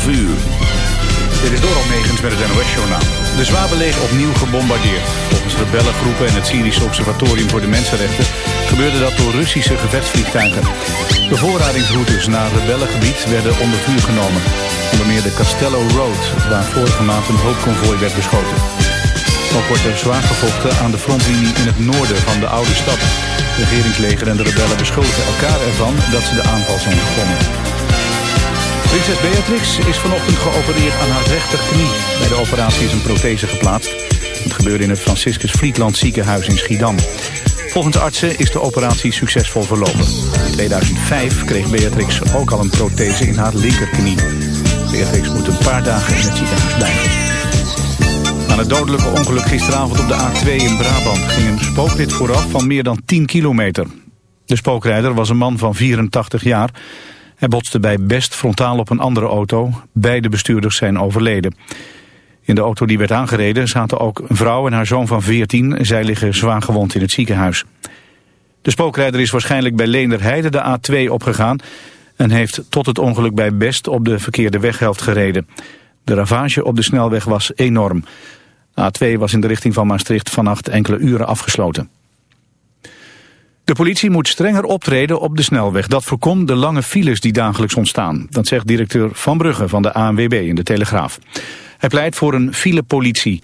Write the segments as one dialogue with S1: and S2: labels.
S1: 12 uur.
S2: Dit is Doral Negens met het NOS-journaal. De Zwabe opnieuw gebombardeerd. Volgens rebellengroepen en het Syrische Observatorium voor de Mensenrechten... gebeurde dat door Russische gevechtsvliegtuigen. De voorradingsroutes naar rebellengebied werden onder vuur genomen. Onder meer de Castello Road, waar vorige maand een hulpconvooi werd beschoten. Ook wordt er zwaar gevochten aan de frontlinie in het noorden van de oude stad. De regeringsleger en de rebellen beschuldigen elkaar ervan dat ze de aanval zijn begonnen. Prinses Beatrix is vanochtend geopereerd aan haar rechterknie. Bij de operatie is een prothese geplaatst. Het gebeurde in het Franciscus Vlietland ziekenhuis in Schiedam. Volgens artsen is de operatie succesvol verlopen. In 2005 kreeg Beatrix ook al een prothese in haar linkerknie. Beatrix moet een paar dagen in het ziekenhuis blijven. Aan het dodelijke ongeluk gisteravond op de A2 in Brabant... ging een spookrit vooraf van meer dan 10 kilometer. De spookrijder was een man van 84 jaar... Hij botste bij Best frontaal op een andere auto. Beide bestuurders zijn overleden. In de auto die werd aangereden zaten ook een vrouw en haar zoon van 14. Zij liggen zwaar gewond in het ziekenhuis. De spookrijder is waarschijnlijk bij Leenderheide de A2 opgegaan... en heeft tot het ongeluk bij Best op de verkeerde weghelft gereden. De ravage op de snelweg was enorm. De A2 was in de richting van Maastricht vannacht enkele uren afgesloten. De politie moet strenger optreden op de snelweg. Dat voorkomt de lange files die dagelijks ontstaan. Dat zegt directeur Van Brugge van de ANWB in de Telegraaf. Hij pleit voor een filepolitie.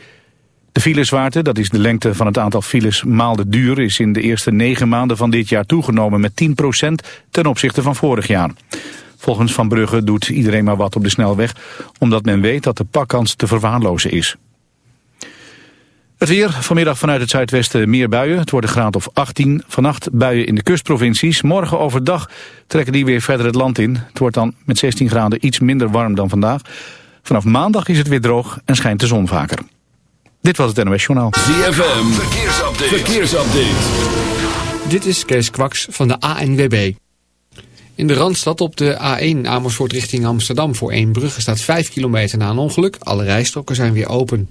S2: De filezwaarte, dat is de lengte van het aantal files maal de duur... is in de eerste negen maanden van dit jaar toegenomen met 10% ten opzichte van vorig jaar. Volgens Van Brugge doet iedereen maar wat op de snelweg... omdat men weet dat de pakkans te verwaarlozen is. Het weer, vanmiddag vanuit het zuidwesten meer buien. Het wordt een graad of 18. Vannacht buien in de kustprovincies. Morgen overdag trekken die weer verder het land in. Het wordt dan met 16 graden iets minder warm dan vandaag. Vanaf maandag is het weer droog en schijnt de zon vaker. Dit was het NOS Journaal.
S1: ZFM, verkeersupdate. verkeersupdate.
S3: Dit is Kees Kwaks van de ANWB. In de Randstad op de A1 Amersfoort richting Amsterdam voor Eembrugge staat 5 kilometer na een ongeluk. Alle rijstroken zijn weer open.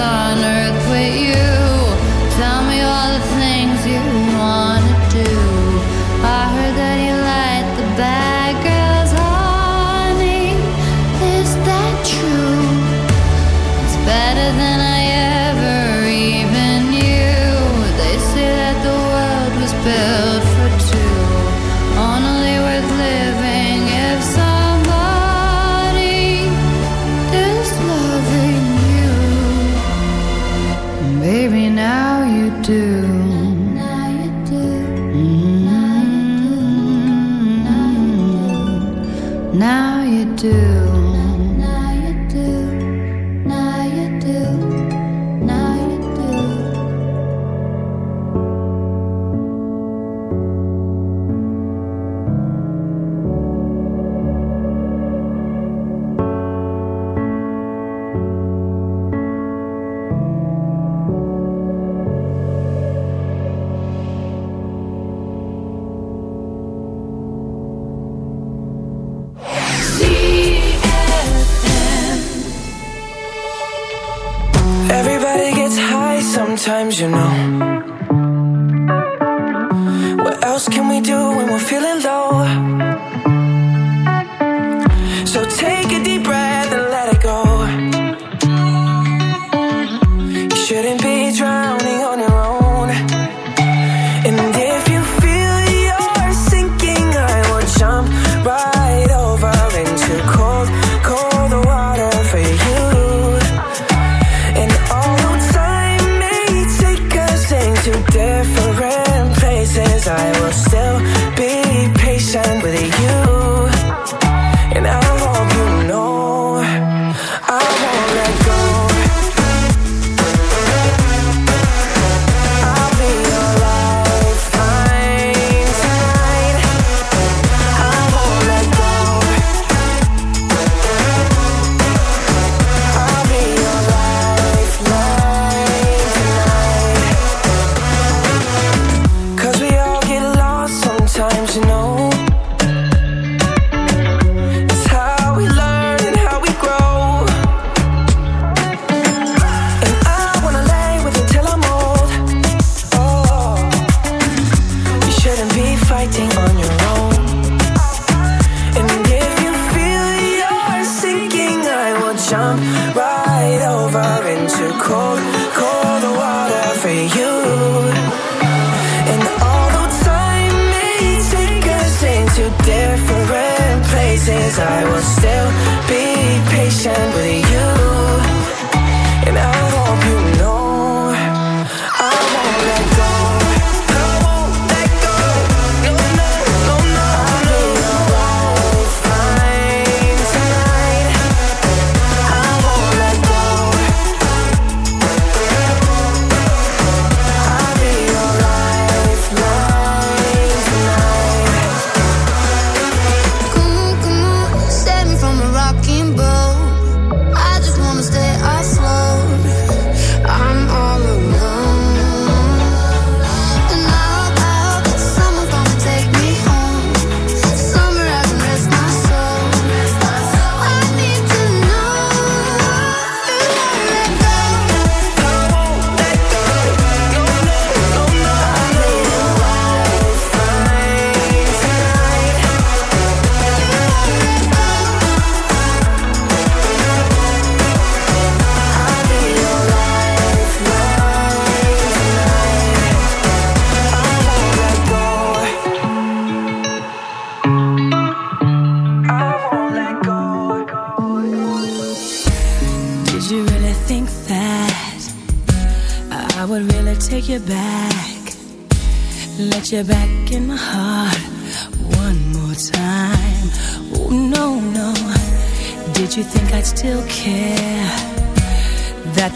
S4: on earth with you.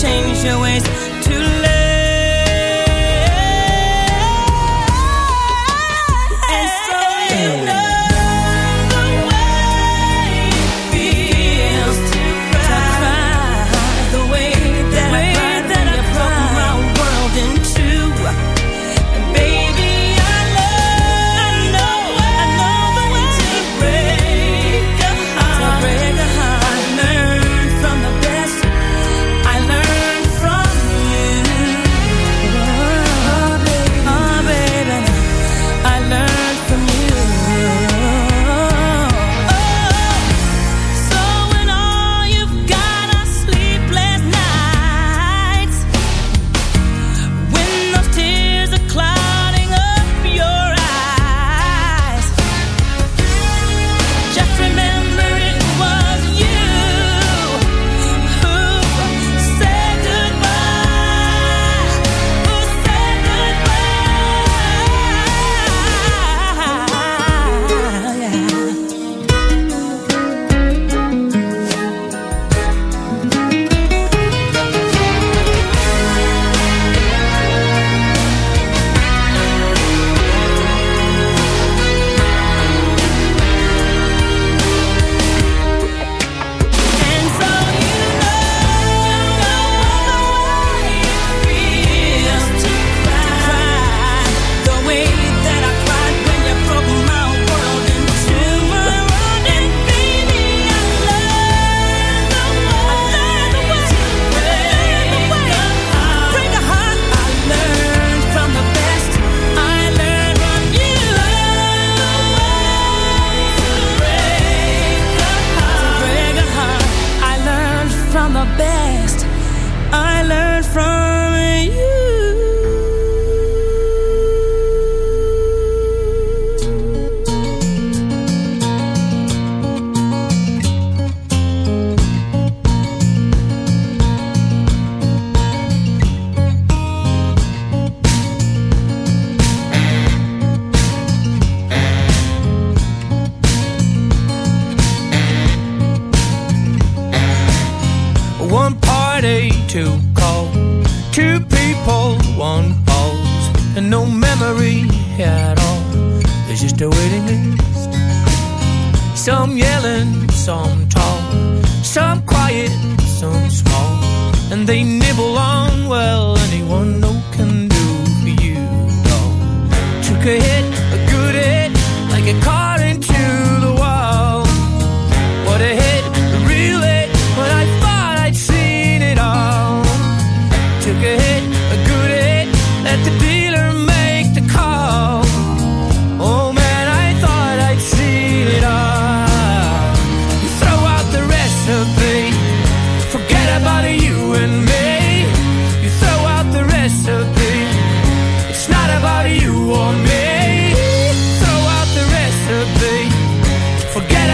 S5: change your ways.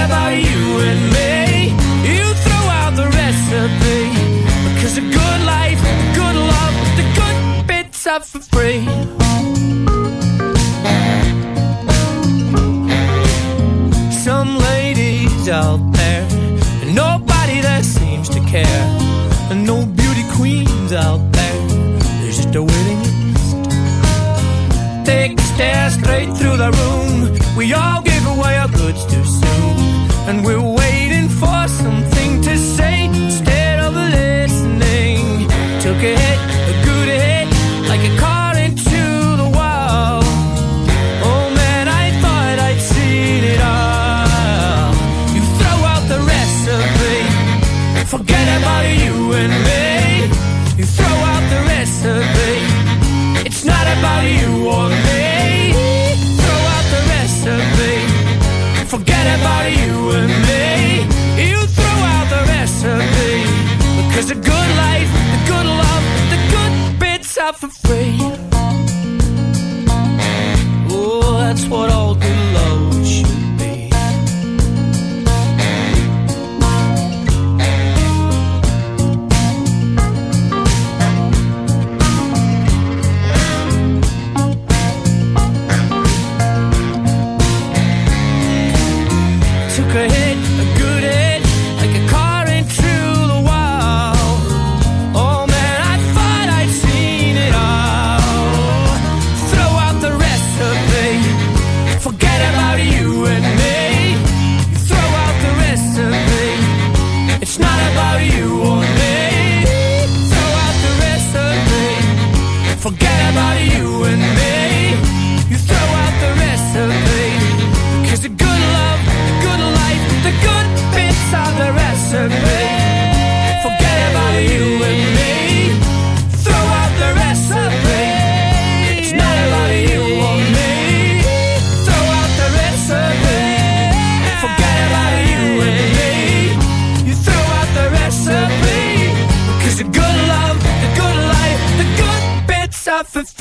S5: about you and me. You throw out the recipe. Because a good life, good love, the good bits are for free. Some ladies out there, and nobody that seems to care. And no beauty queens out there, there's just a waiting list. Take a stare straight through the room and we'll afraid.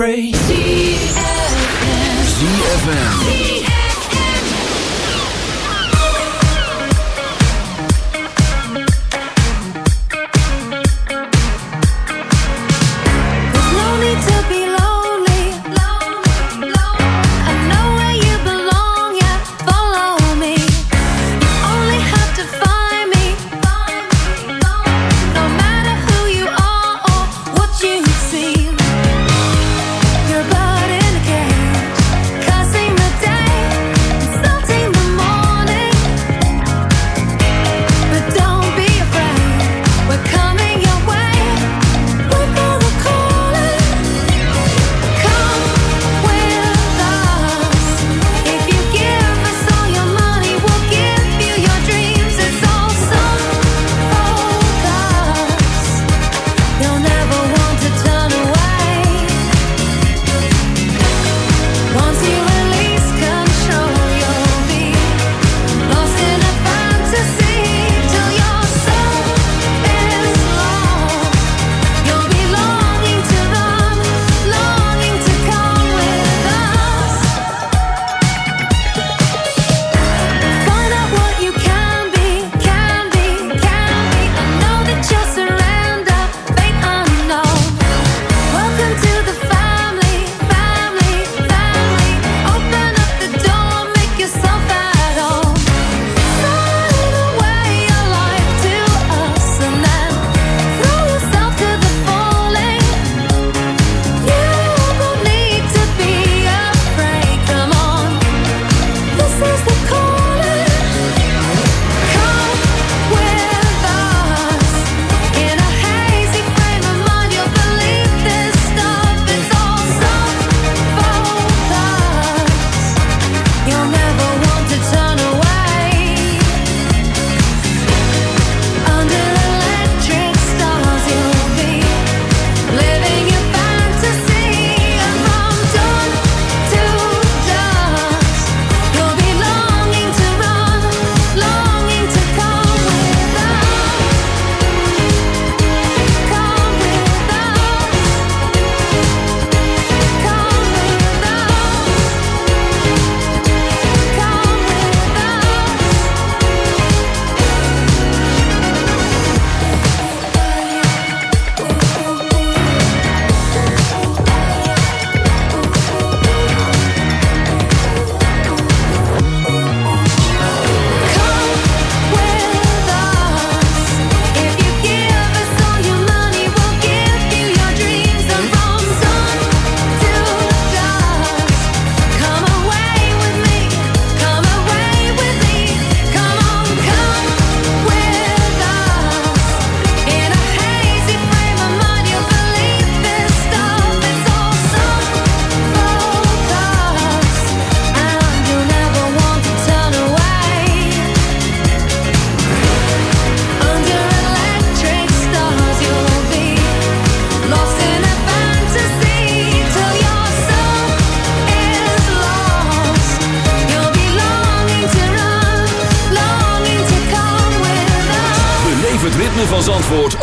S1: ZFM, ZFM.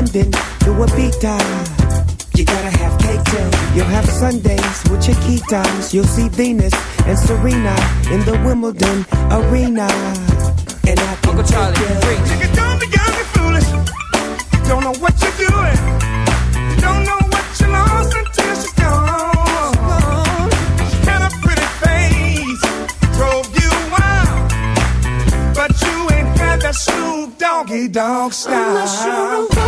S6: London to Ibiza?
S7: You gotta have cake too.
S6: You'll have Sundays with Chiquitas. You'll see Venus and Serena in the Wimbledon arena.
S7: And I can
S5: Uncle Charlie,
S7: take you.
S5: preach.
S8: Nigga, don't be young and foolish. You don't know what you're doing. You don't know what you lost until she's gone. She had a pretty face, drove you wild, but you ain't had that Snoop Doggy Dogg
S9: I'm not sure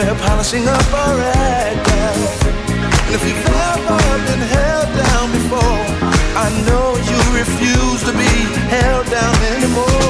S10: We're polishing up our act down. And if you've ever been held down before, I know you refuse to be held down anymore.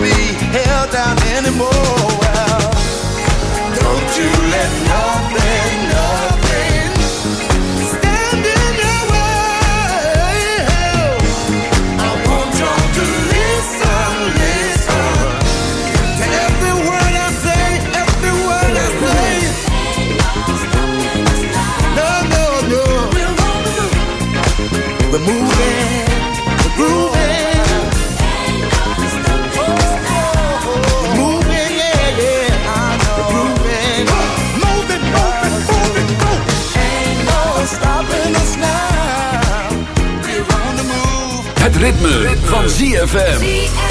S10: be held down anymore. Don't you let nothing, nothing.
S11: ritme, van ZFM.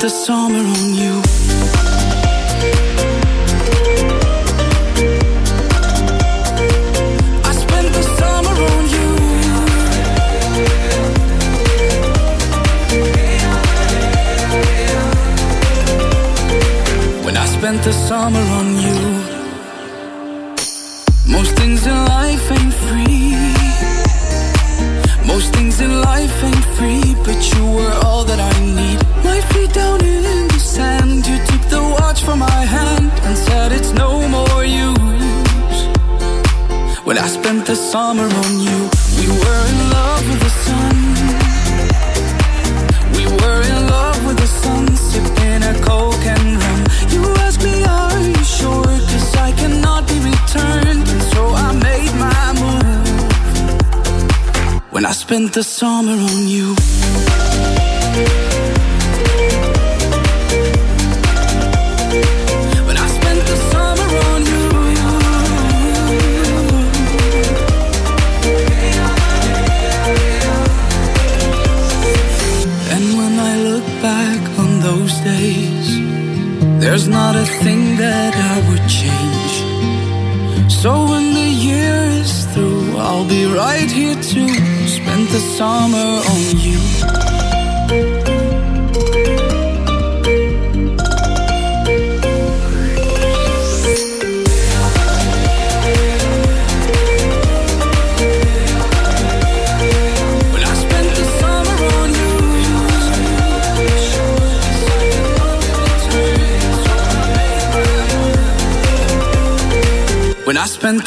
S12: the summer on you. the summer on you.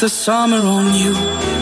S12: the summer on you.